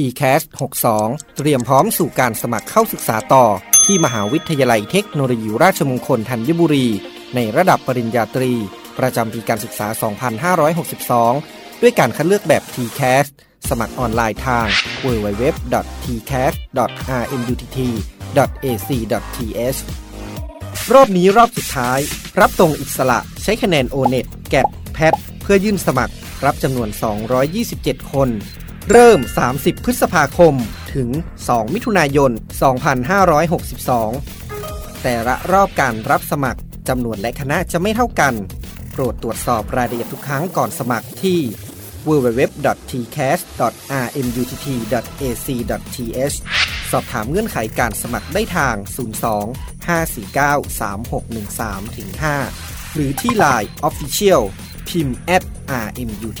TCAS 62 เตรียมพร้อมสู่การสมัครเข้าศึกษาต่อ ที่มหาวิทยาลัยเทคโนโลยีราชมงคลธัญบุรี ในระดับปริญญาตรี ประจำปีการศึกษา 2562 ด้วยการคัดเลือกแบบ TCAS สมัครออนไลน์ทาง www.tcas.rmutt.ac.th รอบนี้รอบสุดท้าย รับตรงอิสระใช้คะแนน O-NET แกดแพทเพื่อยื่นสมัครรับจำนวน 227 คน เริ่ม 30 พฤษภาคม ถึง 2 มิถุนายน 2562 แต่ละรอบการรับสมัครจำนวนและคณะจะไม่เท่ากัน โปรดตรวจสอบรายละเอียดทุกครั้งก่อนสมัครที่ www.tcast.rmutt.ac.th สอบถามเงื่อนไขการสมัครได้ทาง 02 549 3613 5 หรือที่ Line Official พิมพ์ @rmutt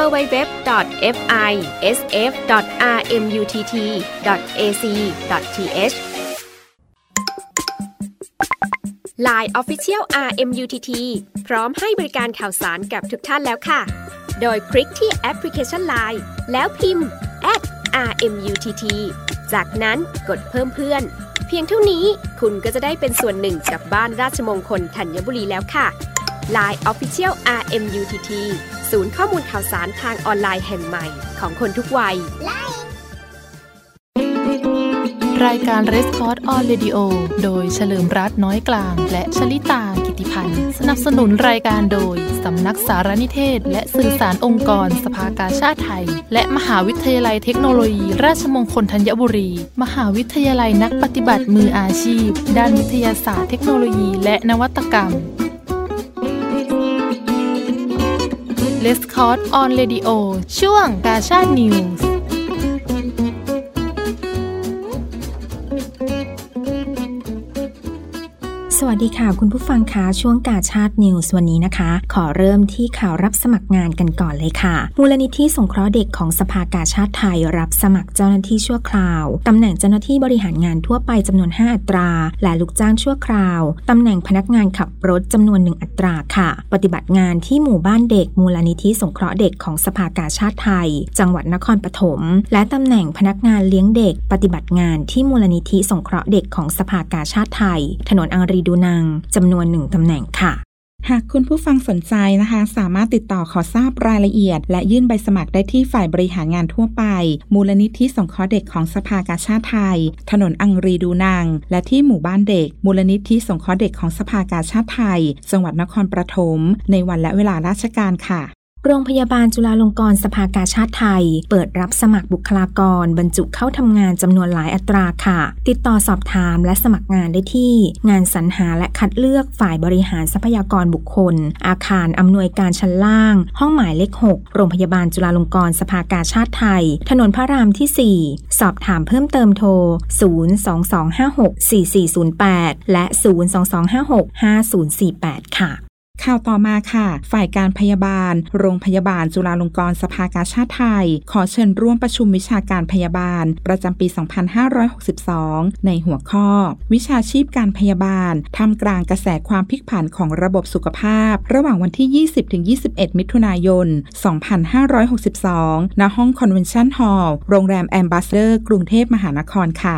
www.fisf.rmutt.ac.th Line Official RMUTT พร้อมให้บริการข่าวสารกับทุกท่านแล้วค่ะ โดยคลิกที่แอปพลิเคชัน Line แล้วพิมพ์ @RMUTT จากนั้นกดเพิ่มเพื่อน เพียงเท่านี้คุณก็จะได้เป็นส่วนหนึ่งกับบ้านราชมงคลธัญบุรีแล้วค่ะ Line Official RMUTT ศูนย์ข้อมูลข่าวสารทางออนไลน์แห่งใหม่ของคนทุกวัย รายการ r e s c o r d on Radio โดยเฉลิมรัตน์น้อยกลาง และชลิตากิติพันธ์ สนับสนุนรายการโดย สำนักสารนิเทศ และสื่อสารองค์กรสภากาชาติไทย และมหาวิทยาลัยเทคโนโลยี ราชมงคลธัญบุรี มหาวิทยาลัยนักปฏิบัติมืออาชีพ ด้านวิทยาศาสตร์เทคโนโลยี และนวัตกรรม Let's c o r d on Radio ช่วงกาชาตินิ สวัสดีค่ะ คุณผู้ฟังคะช่วงกาชาตินิวส์วันนี้นะคะ ขอเริ่มที่ข่าวรับสมัครงานกันก่อนเลยค่ะ มูลนิธิสงเคราะห์เด็กของสภากาชาติไทย รับสมัครเจ้าหน้าที่ชั่วคราวตำแหน่งเจ้าหน้าที่บริหารงานทั่วไปจำนวน 5 อัตรา และลูกจ้างชั่วคราวตำแหน่งพนักงานขับรถจำนวนหนึ่งอัตราค่ะ ปฏิบัติงานที่หมู่บ้านเด็ก มูลนิธิสงเคราะห์เด็กของสภากาชาติไทย จังหวัดนครปฐมและตำแหน่งพนักงานเลี้ยงเด็ก ปฏิบัติงานที่มูลนิธิสงเคราะห์เด็กของสภากาชาติไทย ถนนอังรีดูนังจำนวนหนึ่งตำแหน่งค่ะ หากคุณผู้ฟังสนใจนะคะ สามารถติดต่อขอทราบรายละเอียด และยื่นใบสมัครได้ที่ฝ่ายบริหารงานทั่วไป มูลนิธิสงเคราะห์เด็กของสภากาชาติไทย ถนนอังรีดูนางและที่หมู่บ้านเด็ก มูลนิธิสงเคราะห์เด็กของสภากาชาติไทย จังหวัดนครปฐมในวันและเวลาราชการค่ะ โรงพยาบาลจุฬาลงกรณ์สภากาชาติไทย เปิดรับสมัครบุคลากร บรรจุเข้าทำงานจำนวนหลายอัตราค่ะ ติดต่อสอบถามและสมัครงานได้ที่ งานสรรหาและคัดเลือกฝ่ายบริหารทรัพยากรบุคคล อาคารอำนวยการชั้นล่าง ห้องหมายเลข 6 โรงพยาบาลจุฬาลงกรณ์สภากาชาติไทย ถนนพระรามที่ 4 สอบถามเพิ่มเติมโทร 022564408 และ 022565048 ค่ะ ข่าวต่อมาค่ะ ฝ่ายการพยาบาล โรงพยาบาลจุฬาลงกรณ์สภากาชาติไทย ขอเชิญร่วมประชุมวิชาการพยาบาล ประจำปี 2562 ในหัวข้อ วิชาชีพการพยาบาลทำกลางกระแสความพลิกผันของระบบสุขภาพ ระหว่างวันที่ 20-21 มิถุนายน 2562 ณ ห้อง Convention Hall โรงแรมแอมบาสเดอร์ กรุงเทพมหานครค่ะ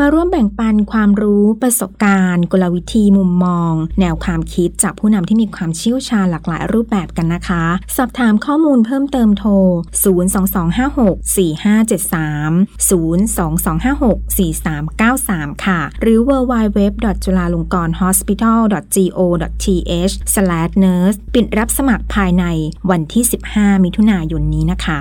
มาร่วมแบ่งปันความรู้ประสบการณ์ กลวิธีมุมมอง แนวความคิดจากผู้นำที่มีความเชี่ยวชาญหลากหลายรูปแบบกันนะคะ สอบถามข้อมูลเพิ่มเติมโทร 022564573 022564393 ค่ะ หรือ www.chulalongkornhospital.go.th/nurse ปิดรับสมัครภายในวันที่ 15 มิถุนายนนี้นะคะ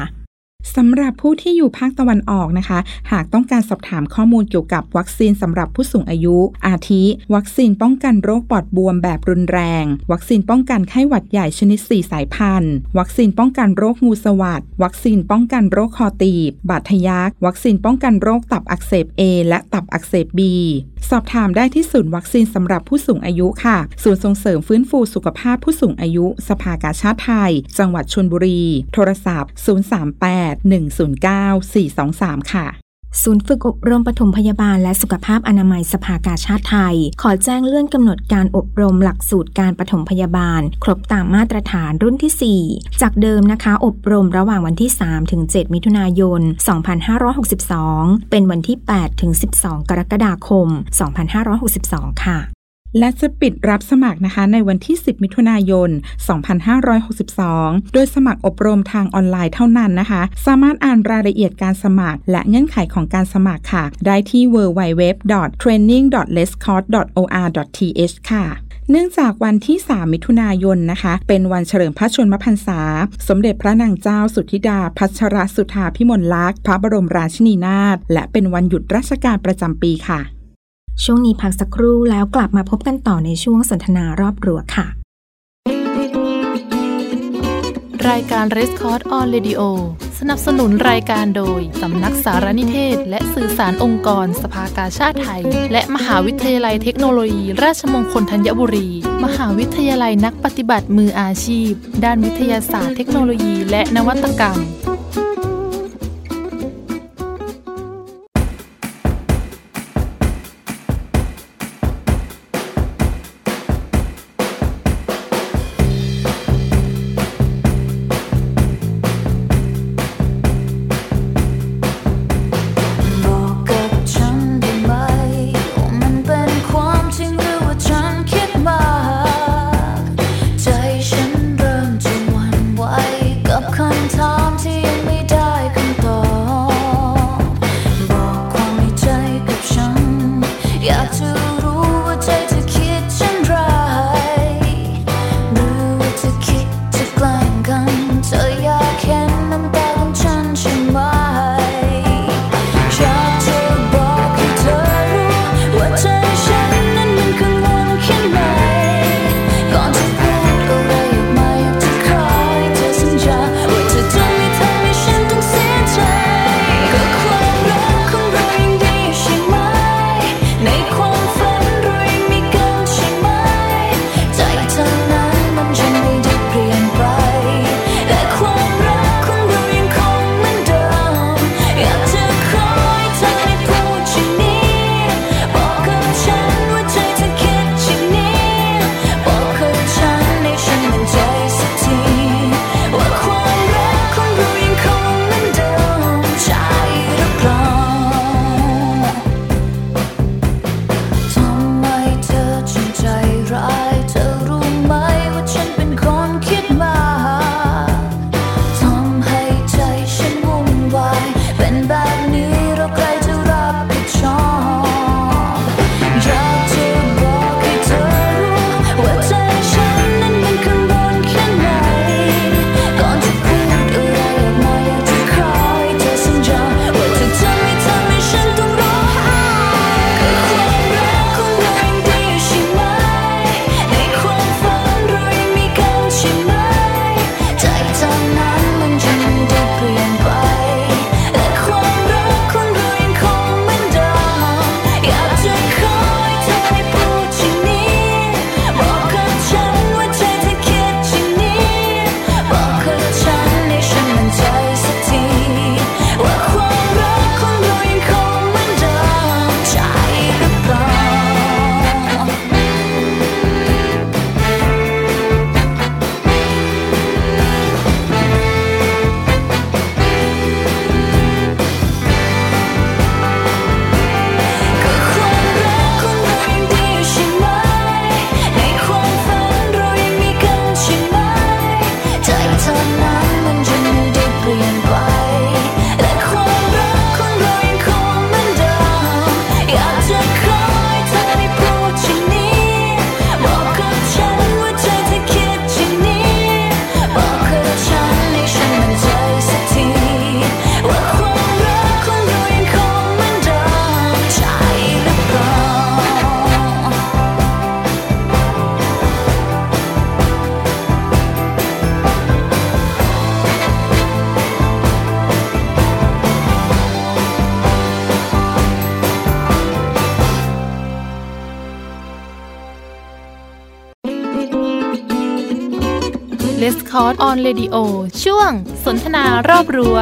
สำหรับผู้ที่อยู่ภาคตะวันออกนะคะ หากต้องการสอบถามข้อมูลเกี่ยวกับวัคซีนสำหรับผู้สูงอายุ อาทิ วัคซีนป้องกันโรคปอดบวมแบบรุนแรง วัคซีนป้องกันไข้หวัดใหญ่ชนิด 4 สายพันธุ์ วัคซีนป้องกันโรคงูสวัดวัคซีนป้องกันโรคคอตีบ บาดทะยัก วัคซีนป้องกันโรคตับอักเสบ A และตับอักเสบ B สอบถามได้ที่ศูนย์วัคซีนสำหรับผู้สูงอายุค่ะ ศูนย์ส่งเสริมฟื้นฟูสุขภาพผู้สูงอายุ สภากาชาติไทย จังหวัดชลบุรี โทรศัพท์ 038 1 09423 ค่ะศูนย์ฝึกอบรมปฐมพยาบาลและสุขภาพอนามัยสภากาชาติไทย ขอแจ้งเลื่อนกำหนดการอบรมหลักสูตรการปฐมพยาบาล ครบตามมาตรฐานรุ่นที่ 4 จากเดิมนะคะ อบรมระหว่างวันที่ 3 ถึง 7 มิถุนายน 2562 เป็นวันที่ 8 ถึง 12 กรกฎาคม 2562 ค่ะ และจะปิดรับสมัครนะคะในวันที่ 10 มิถุนายน 2562 โดยสมัครอบรมทางออนไลน์เท่านั้นนะคะ สามารถอ่านรายละเอียดการสมัคร และเงื่อนไขของการสมัครค่ะ ได้ที่ www.training.lescott.or.th ค่ะเนื่องจากวันที่ 3 มิถุนายนนะคะ เป็นวันเฉลิมพระชนมพรรษา สมเด็จพระนางเจ้าสุธิดา พัชรสุธาพิมลลักษณ์ พระบรมราชินีนาถ และเป็นวันหยุดราชการประจำปีค่ะ ช่วงนี้พักสักครู่แล้วกลับมาพบกันต่อในช่วงสนทนารอบรัวค่ะ รายการ r e s c o r d on Radio สนับสนุนรายการโดย สำนักสารนิเทศ และสื่อสารองค์กร สภากาชาติไทย และมหาวิทยาลัยเทคโนโลยี ราชมงคลธัญบุรี มหาวิทยาลัยนักปฏิบัติมืออาชีพ ด้านวิทยาศาสตร์เทคโนโลยี และนวัตกรรม Cross on Radio ช่วงสนทนารอบรั้ว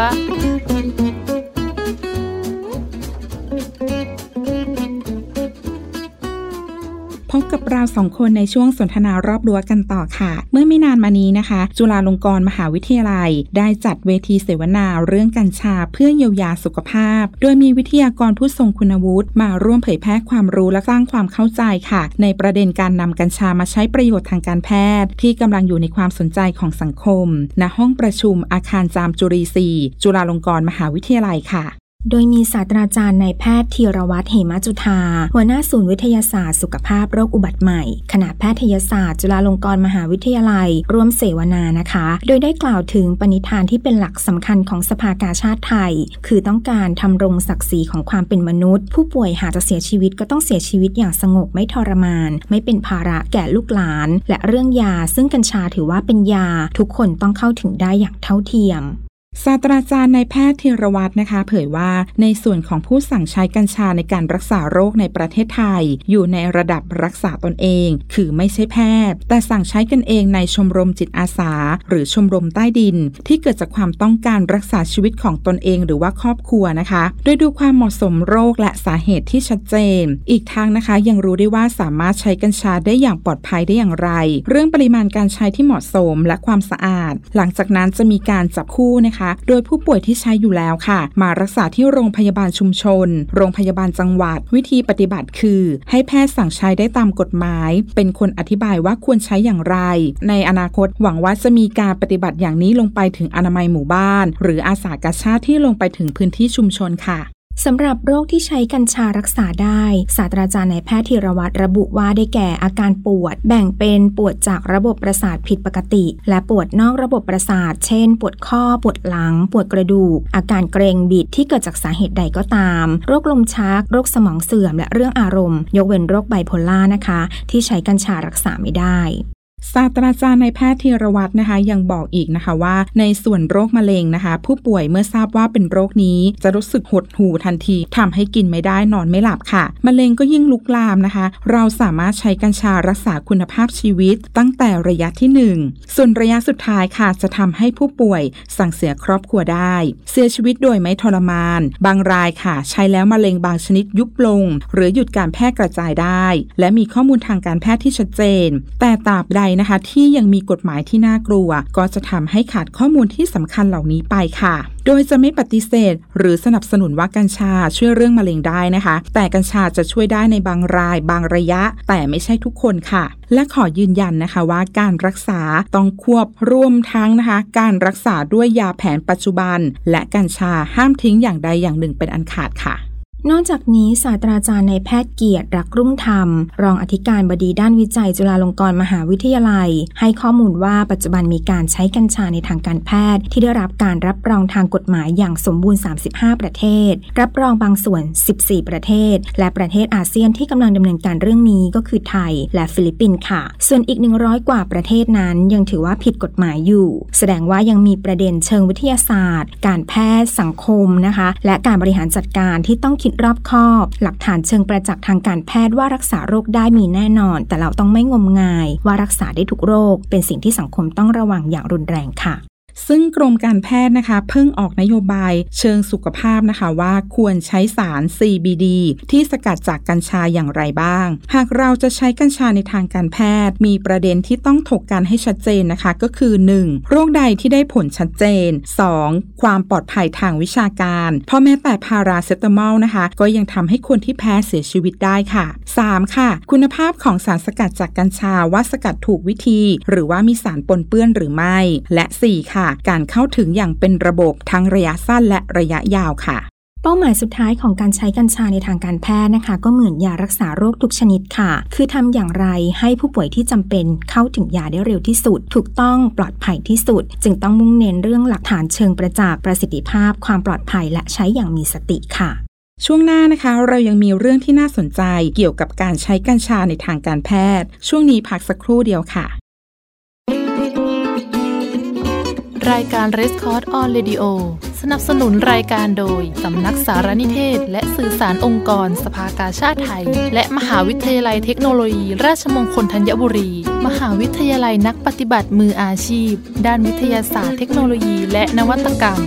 เราสองคนในช่วงสนทนารอบรั้วกันต่อค่ะ เมื่อไม่นานมานี้นะคะ จุฬาลงกรณ์มหาวิทยาลัย ได้จัดเวทีเสวนาเรื่องกัญชาเพื่อเยียวยาสุขภาพ โดยมีวิทยากรผู้ทรงคุณวุฒิมาร่วมเผยแพร่ความรู้และสร้างความเข้าใจค่ะ ในประเด็นการนำกัญชามาใช้ประโยชน์ทางการแพทย์ ที่กำลังอยู่ในความสนใจของสังคมณห้องประชุมอาคารจามจุรีซีจุฬาลงกรณ์มหาวิทยาลัยค่ะ โดยมีศาสตราจารย์นายแพทย์ธีรวัตรเหมจุธา หัวหน้าศูนย์วิทยาศาสตร์สุขภาพโรคอุบัติใหม่ คณะแพทยศาสตร์จุฬาลงกรณ์มหาวิทยาลัย ร่วมเสวนานะคะ โดยได้กล่าวถึงปณิธานที่เป็นหลักสำคัญของสภากาชาติไทย คือต้องการทำรงศักดิ์ศรีของความเป็นมนุษย์ ผู้ป่วยหากจะเสียชีวิตก็ต้องเสียชีวิตอย่างสงบไม่ทรมาน ไม่เป็นภาระแก่ลูกหลาน และเรื่องยา ซึ่งกัญชาถือว่าเป็นยา ทุกคนต้องเข้าถึงได้อย่างเท่าเทียม ศาสตราจารย์นายแพทย์ธีรวัตรนะคะ เผยว่าในส่วนของผู้สั่งใช้กัญชาในการรักษาโรคในประเทศไทย อยู่ในระดับรักษาตนเอง คือไม่ใช่แพทย์ แต่สั่งใช้กันเองในชมรมจิตอาสา หรือชมรมใต้ดิน ที่เกิดจากความต้องการรักษาชีวิตของตนเองหรือว่าครอบครัวนะคะ โดยดูความเหมาะสมโรคและสาเหตุที่ชัดเจน อีกทางนะคะ ยังรู้ได้ว่าสามารถใช้กัญชาได้อย่างปลอดภัยได้อย่างไร เรื่องปริมาณการใช้ที่เหมาะสมและความสะอาด หลังจากนั้นจะมีการจับคู่นะคะโดยผู้ป่วยที่ใช้อยู่แล้วค่ะ มารักษาที่โรงพยาบาลชุมชน โรงพยาบาลจังหวัด วิธีปฏิบัติคือ ให้แพทย์สั่งใช้ได้ตามกฎหมาย เป็นคนอธิบายว่าควรใช้อย่างไร ในอนาคตหวังว่าจะมีการปฏิบัติอย่างนี้ลงไปถึงอนามัยหมู่บ้าน หรืออาสากาชาติที่ลงไปถึงพื้นที่ชุมชนค่ะ สำหรับโรคที่ใช้กัญชารักษาได้ ศาสตราจารย์นายแพทย์ธีรวัตรระบุว่าได้แก่อาการปวด แบ่งเป็นปวดจากระบบประสาทผิดปกติ และปวดนอกระบบประสาท เช่น ปวดข้อ ปวดหลัง ปวดกระดูก อาการเกรงบิดที่เกิดจากสาเหตุใดก็ตาม โรคลมชัก โรคสมองเสื่อม และเรื่องอารมณ์ ยกเว้นโรคไบโพล่านะคะ ที่ใช้กัญชารักษาไม่ได้ ศาสตราจารย์นายแพทย์ธีรวัตรนะคะยังบอกอีกนะคะว่า ในส่วนโรคมะเร็งนะคะ ผู้ป่วยเมื่อทราบว่าเป็นโรคนี้จะรู้สึกหดหู่ทันทีทำให้กินไม่ได้นอนไม่หลับค่ะ มะเร็งก็ยิ่งลุกลามนะคะ เราสามารถใช้กัญชารักษาคุณภาพชีวิต ตั้งแต่ระยะที่ 1 ส่วนระยะสุดท้ายค่ะ จะทำให้ผู้ป่วยสั่งเสียครอบครัวได้ เสียชีวิตโดยไม่ทรมาน บางรายค่ะ ใช้แล้วมะเร็งบางชนิดยุบลง หรือหยุดการแพร่กระจายได้ และมีข้อมูลทางการแพทย์ที่ชัดเจน แต่ตราบใดนะคะ ที่ยังมีกฎหมายที่น่ากลัว ก็จะทำให้ขาดข้อมูลที่สำคัญเหล่านี้ไปค่ะ โดยจะไม่ปฏิเสธ หรือสนับสนุนว่ากัญชาช่วยเรื่องมะเร็งได้นะคะ แต่กัญชาจะช่วยได้ในบางราย บางระยะ แต่ไม่ใช่ทุกคนค่ะ และขอยืนยันนะคะว่าการรักษาต้องควบรวมทั้งนะคะ การรักษาด้วยยาแผนปัจจุบัน และกัญชาห้ามทิ้งอย่างใดอย่างหนึ่งเป็นอันขาดค่ะ นอกจากนี้ศาสตราจารย์ในแพทย์เกียรติรักรุ่งธรรม รองอธิการบดีด้านวิจัยจุฬาลงกรณ์มหาวิทยาลัย ให้ข้อมูลว่าปัจจุบันมีการใช้กัญชาในทางการแพทย์ ที่ได้รับการรับรองทางกฎหมายอย่างสมบูรณ์ 35 ประเทศ รับรองบางส่วน 14 ประเทศ และประเทศอาเซียนที่กำลังดำเนินการเรื่องนี้ก็คือไทย และฟิลิปปินส์ค่ะ ส่วนอีก 100 กว่าประเทศนั้น ยังถือว่าผิดกฎหมายอยู่ แสดงว่ายังมีประเด็นเชิงวิทยาศาสตร์ การแพทย์สังคมนะคะ และการบริหารจัดการที่ต้องคิดรอบคอบ หลักฐานเชิงประจักษ์ทางการแพทย์ว่ารักษาโรคได้มีแน่นอน แต่เราต้องไม่งมงาย ว่ารักษาได้ทุกโรค เป็นสิ่งที่สังคมต้องระวังอย่างรุนแรงค่ะ ซึ่งกรมการแพทย์นะคะ เพิ่งออกนโยบายเชิงสุขภาพนะคะว่าควรใช้สาร CBD ที่สกัดจากกัญชาอย่างไรบ้าง หากเราจะใช้กัญชาในทางการแพทย์ มีประเด็นที่ต้องถกกันให้ชัดเจนนะคะก็คือ 1. โรคใดที่ได้ผลชัดเจน 2. ความปลอดภัยทางวิชาการ เพราะแม้แต่พาราเซตามอลนะคะ ก็ยังทำให้คนที่แพ้เสียชีวิตได้ค่ะ 3. ค่ะ คุณภาพของสารสกัดจากกัญชาว่าสกัดถูกวิธี หรือว่ามีสารปนเปื้อนหรือไม่ และ 4. ค่ะการเข้าถึงอย่างเป็นระบบทั้งระยะสั้นและระยะยาวค่ะ เป้าหมายสุดท้ายของการใช้กัญชาในทางการแพทย์นะคะ ก็เหมือนยารักษาโรคทุกชนิดค่ะ คือทำอย่างไรให้ผู้ป่วยที่จำเป็นเข้าถึงยาได้เร็วที่สุด ถูกต้องปลอดภัยที่สุด จึงต้องมุ่งเน้นเรื่องหลักฐานเชิงประจักษ์ประสิทธิภาพ ความปลอดภัยและใช้อย่างมีสติค่ะช่วงหน้านะคะ เรายังมีเรื่องที่น่าสนใจเกี่ยวกับการใช้กัญชาในทางการแพทย์ ช่วงนี้พักสักครู่เดียวค่ะ รายการ r e s c o r d on Radio สนับสนุนรายการโดย สำนักสารนิเทศ และสื่อสารองค์กร สภากาชาติไทย และมหาวิทยาลัยเทคโนโลยี ราชมงคลธัญบุรี มหาวิทยาลัยนักปฏิบัติมืออาชีพ ด้านวิทยาศาสตร์เทคโนโลยี และนวัตกรรม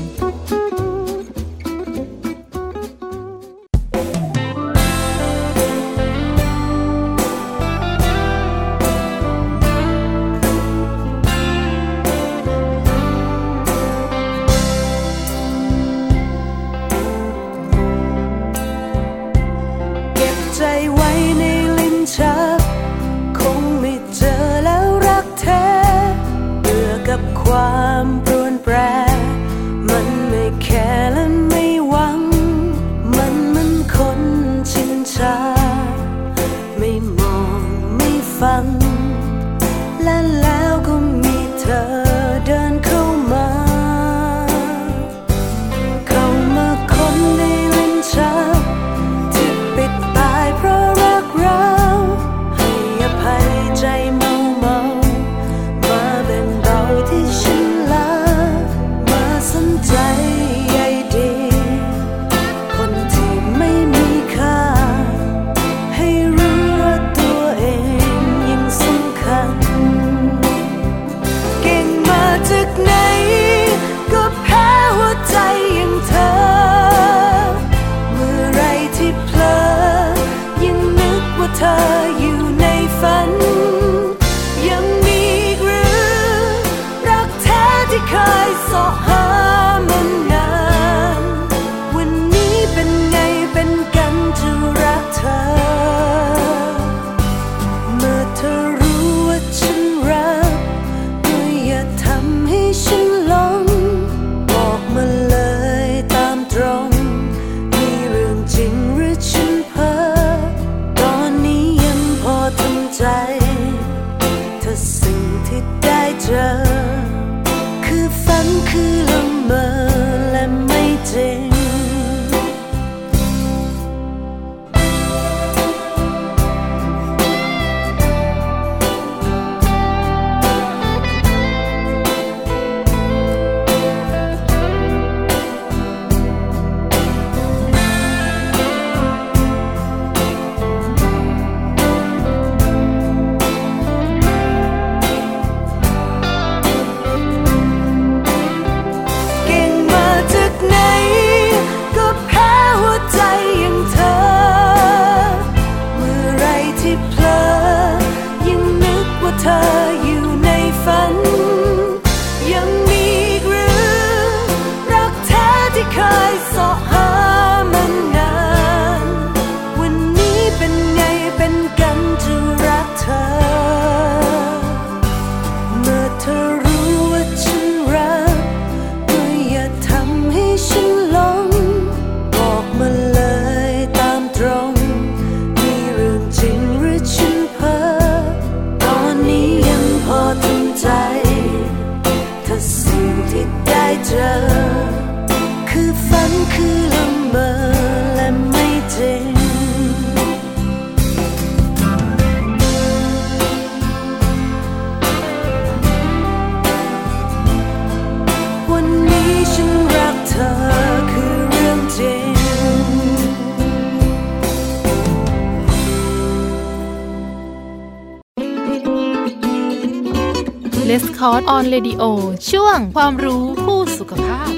เรดิโอช่วงความรู้คู่สุขภาพ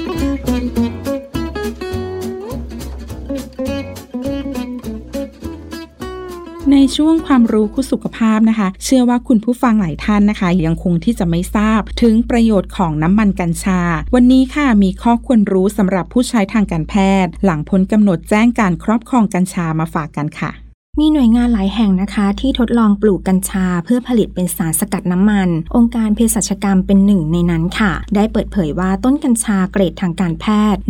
ในช่วงความรู้คู่สุขภาพนะคะ เชื่อว่าคุณผู้ฟังหลายท่านนะคะ ยังคงที่จะไม่ทราบถึงประโยชน์ของน้ำมันกัญชา วันนี้ค่ะมีข้อควรรู้สำหรับผู้ใช้ทางการแพทย์ หลังพ้นกำหนดแจ้งการครอบครองกัญชามาฝากกันค่ะ มีหน่วยงานหลายแห่งนะคะ ที่ทดลองปลูกกัญชาเพื่อผลิตเป็นสารสกัดน้ำมัน องค์การเภสัชกรรมเป็นหนึ่งในนั้นค่ะ ได้เปิดเผยว่าต้นกัญชาเกรดทางการแพทย์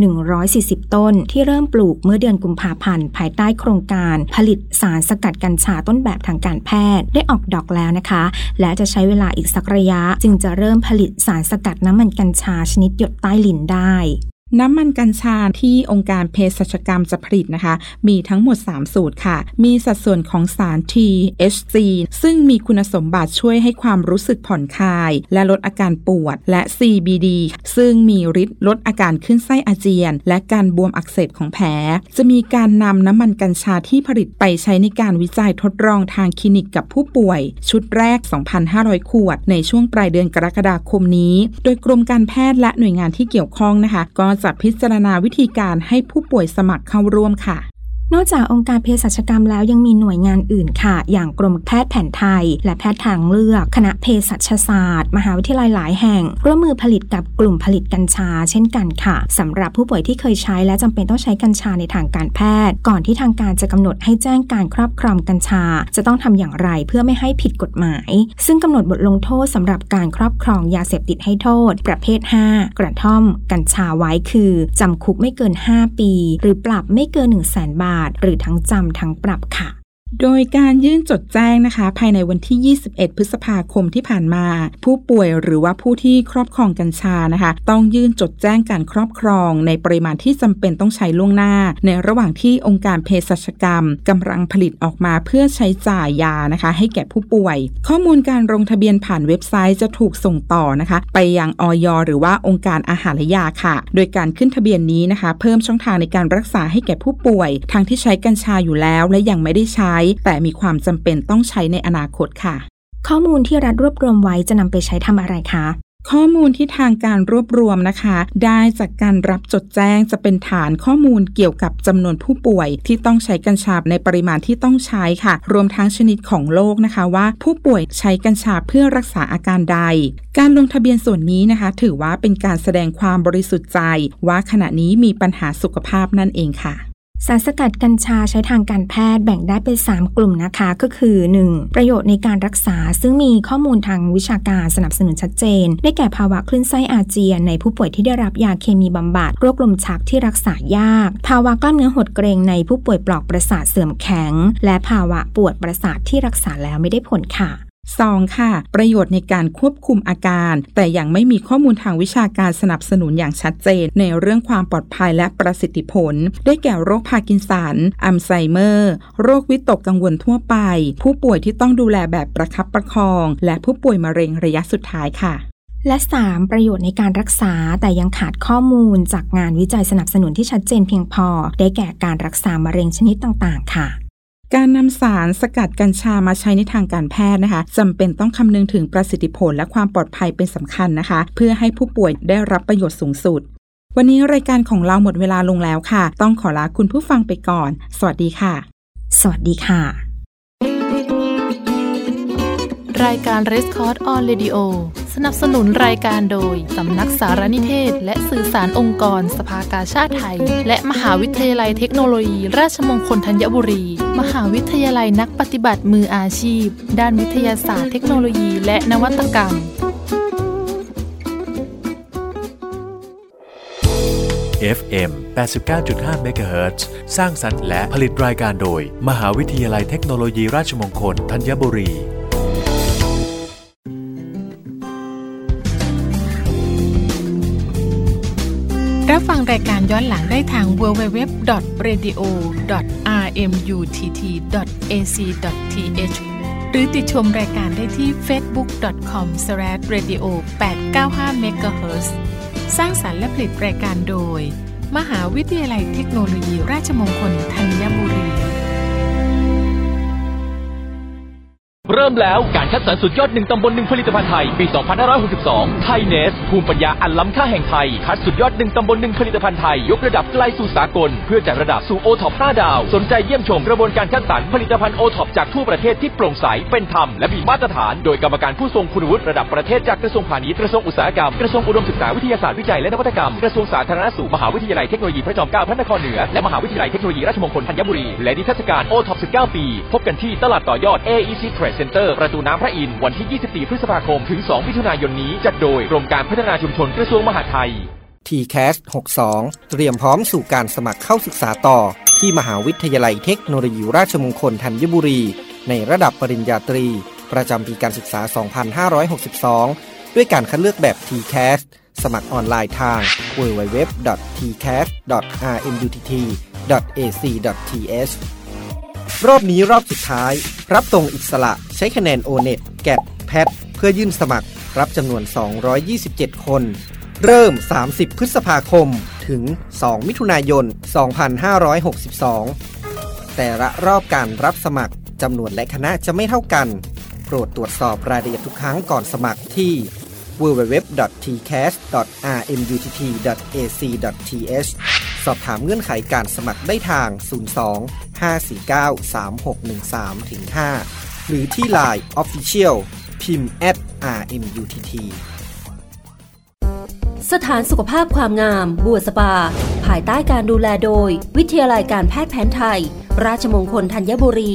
140 ต้น ที่เริ่มปลูกเมื่อเดือนกุมภาพันธ์ภายใต้โครงการผลิตสารสกัดกัญชาต้นแบบทางการแพทย์ได้ออกดอกแล้วนะคะ และจะใช้เวลาอีกสักระยะ จึงจะเริ่มผลิตสารสกัดน้ำมันกัญชาชนิดหยดใต้ลิ้นได้ น้ำมันกัญชาที่องค์การเภสัชกรรมจะผลิตนะคะ มีทั้งหมด 3 สูตรค่ะ มีสัดส่วนของสาร THC ซึ่งมีคุณสมบัติช่วยให้ความรู้สึกผ่อนคลาย และลดอาการปวด และ CBD ซึ่งมีฤทธิ์ลดอาการขึ้นไส้อาเจียน และการบวมอักเสบของแผล จะมีการนำน้ำมันกัญชาที่ผลิตไปใช้ในการวิจัยทดลองทางคลินิกกับผู้ป่วย ชุดแรก 2,500 ขวด ในช่วงปลายเดือนกรกฎาคมนี้ โดยกรมการแพทย์และหน่วยงานที่เกี่ยวข้องนะคะก็จะพิจารณาวิธีการให้ผู้ป่วยสมัครเข้าร่วมค่ะ นอกจากองค์การเภสัชกรรมแล้วยังมีหน่วยงานอื่นค่ะ อย่างกรมแพทย์แผนไทย และแพทย์ทางเลือก คณะเภสัชศาสตร์ มหาวิทยาลัยหลายแห่ง ร่วมมือผลิตกับกลุ่มผลิตกัญชา เช่นกันค่ะสำหรับผู้ป่วยที่เคยใช้และจำเป็นต้องใช้กัญชาในทางการแพทย์ ก่อนที่ทางการจะกำหนดให้แจ้งการครอบครองกัญชา จะต้องทำอย่างไรเพื่อไม่ให้ผิดกฎหมาย ซึ่งกำหนดบทลงโทษสำหรับการครอบครองยาเสพติดให้โทษ ประเภท 5 กระท่อม กัญชาไว้คือจำคุกไม่เกิน 5 ปี หรือปรับไม่เกิน 1 0 0 0 0แบาทหรือทั้งจำทั้งปรับค่ะ โดยการยื่นจดแจ้งนะคะ ภายในวันที่ 21 พฤษภาคมที่ผ่านมา ผู้ป่วยหรือว่าผู้ที่ครอบครองกัญชานะคะ ต้องยื่นจดแจ้งการครอบครอง ในปริมาณที่จำเป็นต้องใช้ล่วงหน้า ในระหว่างที่องค์การเภสัชกรรมกำลังผลิตออกมาเพื่อใช้จ่ายยานะคะ ให้แก่ผู้ป่วย ข้อมูลการลงทะเบียนผ่านเว็บไซต์จะถูกส่งต่อนะคะ ไปยังออยหรือว่าองค์การอาหารและยาค่ะ โดยการขึ้นทะเบียนนี้นะคะ เพิ่มช่องทางในการรักษาให้แก่ผู้ป่วย ทั้งที่ใช้กัญชาอยู่แล้ว และยังไม่ได้ใช้แต่มีความจำเป็นต้องใช้ในอนาคตค่ะ ข้อมูลที่รัฐรวบรวมไว้จะนำไปใช้ทำอะไรคะข้อมูลที่ทางการรวบรวมนะคะ ได้จากการรับจดแจ้งจะเป็นฐานข้อมูลเกี่ยวกับจำนวนผู้ป่วย ที่ต้องใช้กัญชาในปริมาณที่ต้องใช้ค่ะ รวมทั้งชนิดของโรคนะคะว่า ผู้ป่วยใช้กัญชาเพื่อรักษาอาการใด การลงทะเบียนส่วนนี้นะคะ ถือว่าเป็นการแสดงความบริสุทธิ์ใจ ว่าขณะนี้มีปัญหาสุขภาพนั่นเองค่ะ สารสกัดกัญชาใช้ทางการแพทย์แบ่งได้เป็น 3 กลุ่มนะคะ ก็คือ 1. ประโยชน์ในการรักษาซึ่งมีข้อมูลทางวิชาการสนับสนุนชัดเจน ได้แก่ภาวะคลื่นไส้อาเจียนในผู้ป่วยที่ได้รับยาเคมีบำบัดโรคลมชักที่รักษายาก ภาวะกล้ามเนื้อหดเกรงในผู้ป่วยปลอกประสาทเสื่อมแข็ง และภาวะปวดประสาทที่รักษาแล้วไม่ได้ผลค่ะ 2. ค่ะ ประโยชน์ในการควบคุมอาการ แต่ยังไม่มีข้อมูลทางวิชาการสนับสนุนอย่างชัดเจน ในเรื่องความปลอดภัยและประสิทธิผล ได้แก่โรคพาร์กินสัน อัลไซเมอร์ โรควิตกกังวลทั่วไป ผู้ป่วยที่ต้องดูแลแบบประคับประคอง และผู้ป่วยมะเร็งระยะสุดท้ายค่ะและ 3. ประโยชน์ในการรักษาแต่ยังขาดข้อมูลจากงานวิจัยสนับสนุนที่ชัดเจนเพียงพอ ได้แก่การรักษามะเร็งชนิดต่าง ๆ ค่ะ การนำสารสกัดกัญชามาใช้ในทางการแพทย์นะคะจำเป็นต้องคำนึงถึงประสิทธิผลและความปลอดภัยเป็นสำคัญนะคะ เพื่อให้ผู้ป่วยได้รับประโยชน์สูงสุด วันนี้รายการของเราหมดเวลาลงแล้วค่ะ ต้องขอลาคุณผู้ฟังไปก่อน สวัสดีค่ะ สวัสดีค่ะ รายการ r e s c o r d on Radio สนับสนุนรายการโดยสำนักสารนิเทศ และสื่อสารองค์กร สภากาชาติไทย และมหาวิทยาลัยเทคโนโลยี ราชมงคลธัญบุรี มหาวิทยาลัยนักปฏิบัติมืออาชีพ ด้านวิทยาศาสตร์เทคโนโลยีและนวัตกรรม FM 89.5 MHz สร้างสรรค์และผลิตรายการโดย มหาวิทยาลัยเทคโนโลยีราชมงคลธัญบุรีรับฟังรายการย้อนหลังได้ทาง rmutt.ac.th หรือติดชมรายการได้ที่ facebook.com/radio895 MHz สร้างสรรค์และผลิตรายการโดย มหาวิทยาลัยเทคโนโลยีราชมงคลธัญบุรี เริ่มแล้ว การคัดสรรสุดยอดหนึ่งตำบลหนึ่งผลิตภัณฑ์ไทย ปี 2562 Thainess ภูมิปัญญาอันล้ำค่าแห่งไทย คัดสุดยอดหนึ่งตำบลหนึ่งผลิตภัณฑ์ไทย ยกระดับไกลสู่สากล เพื่อจัดระดับสู่โอท็อป5ดาว สนใจเยี่ยมชมกระบวนการคัดสรรผลิตภัณฑ์โอท็อปจากทั่วประเทศที่โปร่งใส เป็นธรรม และมีมาตรฐาน โดยกรรมการผู้ทรงคุณวุฒิระดับประเทศจากกระทรวงพาณิชย์ กระทรวงอุตสาหกรรม กระทรวงอุดมศึกษาวิทยาศาสตร์วิจัยและนวัตกรรม กระทรวงสาธารณสุข มหาวิทยาลัยเทคโนโลยีพระจอมเกล้าพระนครเหนือ และมหาวิทยาลัยเทคโนโลยีราชมงคลธัญบุรี และนิทรรศการโอท็อป19 ปี พบกันที่ตลาดต่อยอด AEC Trade Center ประตูน้ำพระอินทร์วันที่ 24 พฤษภาคม ถึง 2 มิถุนายนนี้ จัดโดยกรมการพัฒนาชุมชนกระทรวงมหาดไทย t c a s 62 เตรียมพร้อมสู่การสมัครเข้าศึกษาต่อ ที่มหาวิทยาลัยเทคโนโลยีราชมงคลธัญบุรี ในระดับปริญญาตรี ประจำปีการศึกษา 2562 ด้วยการคัดเลือกแบบ t c a s สมัครออนไลน์ทาง www.tcast.rmutt.ac.th รอบนี้รอบสุดท้าย รับตรงอิสระใช้คะแนนโอเน็ตแกดแพทเพื่อยื่นสมัคร รับจำนวน 227 คน เริ่ม 30 พฤษภาคมถึง 2 มิถุนายน 2562 แต่ละรอบการรับสมัครจำนวนและคณะจะไม่เท่ากัน โปรดตรวจสอบรายละเอียดทุกครั้งก่อนสมัครที่ www.tcast.rmutt.ac.th สอบถามเงื่อนไขการสมัครได้ทาง 02 549 3613ถึง5หรือที่ Line Official พิมพ์ @rmutt สถานสุขภาพความงาม บัวสปา ภายใต้การดูแลโดย วิทยาลัยการแพทย์แผนไทย ราชมงคลธัญบุรี